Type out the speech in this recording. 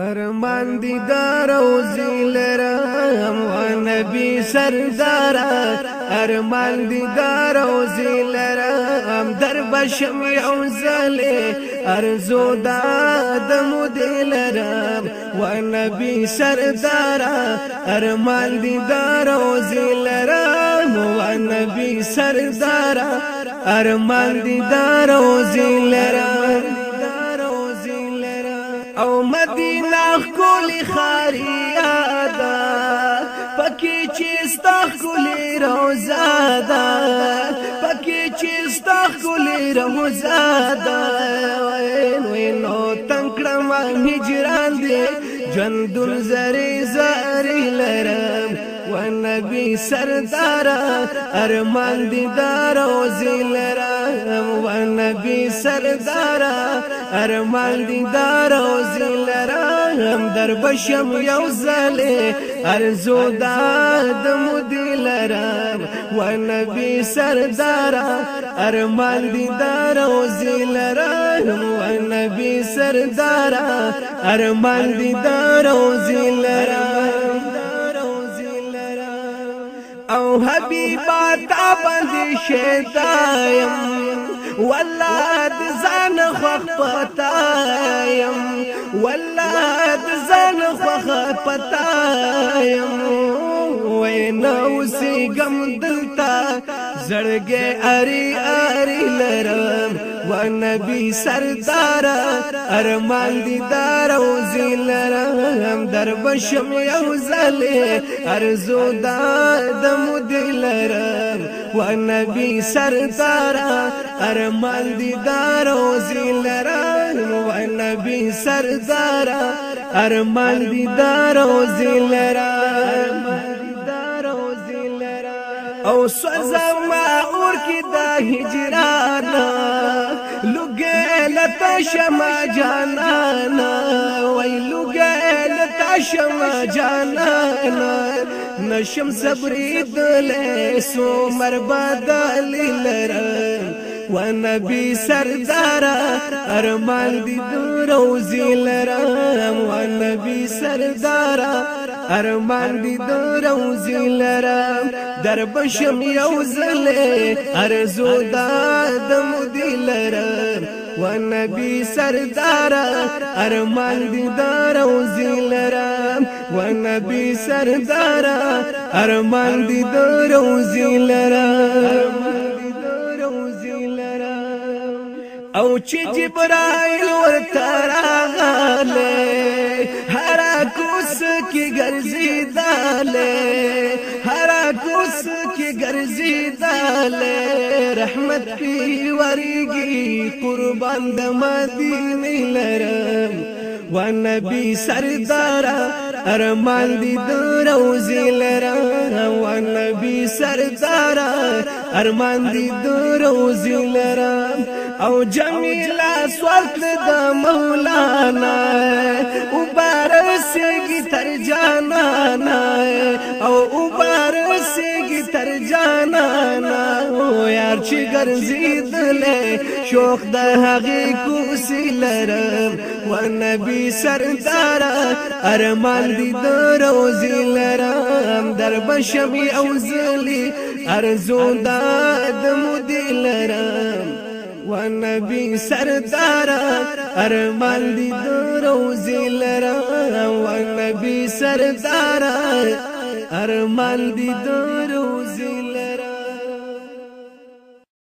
ارمان دی دارو ام و نبی سردار ارمان دی دارو ام در بشم یو زلی ارزو دادمو دیلرام و نبی سردار ارمان دی دارو ام و نبی سردار ارمان دی دارو زیلرام او مدینه کولی خاریا دا پکې چې ستخ کولی روزا دا پکې چې ستخ کولی روزا دا وین وینو تنکړم هجران دې جندل زری زری لرم ونبی سردار ارمان دې دار او زلرم نبی سردارا ارمان دی دارو زلرا هم در بشم یو زلی ارزو داد مدی لرا و نبی سردارا ارمان دی دارو زلرا هم و نبی سردارا ارمان دی دارو زلرا او حبیبا تا بند شیطایم ولاد زان خوخ پتایم ولاد زان خوخ پتایم وینو سی گم دلتا زڑگے اری اری لرم و نبی سردار ارمان دی دار او زیل رحم در بشم یو زلی ارزو داد مدل رحم و نبی سردار ارمان دی دار او زیل رحم و نبی سردار ارمان دی دار او زیل رحم او سوزما کور کی دا ہجرانا لگے لتا شما جانانا وی لگے لتا شما جانانا نشم صبرې دلے سو مر بدل لره و نبی سردارا ارمان دی دو روزی لرم و نبی سردارا ارمان دې د روزي لرا در بشم یو زله ارزو دا د مودي لرا و نبی سردار ارمان دې د روزي لرا و نبی سردار ارمان دې د روزي لرا او چې جبرائیل ورته راغی رسیدل رحمت پی ورګي قربان د مدینه لرم و نبی سردار ارمان دی د روزي لرم و نبی سردار ارمان دی د روزي لرم او جمیلا سوالت د مولانا او بارسګي تر جانا او بارسګي تر جانا یار چې ګرځېدلې شوق د هغې کوسی لرم و نبی سردار ارمان دې د روزي لرم در بشمي او زلي ارزو داد مودې لرم و نبی سردار ارمان دې د لرم و نبی سردار ارمان دې د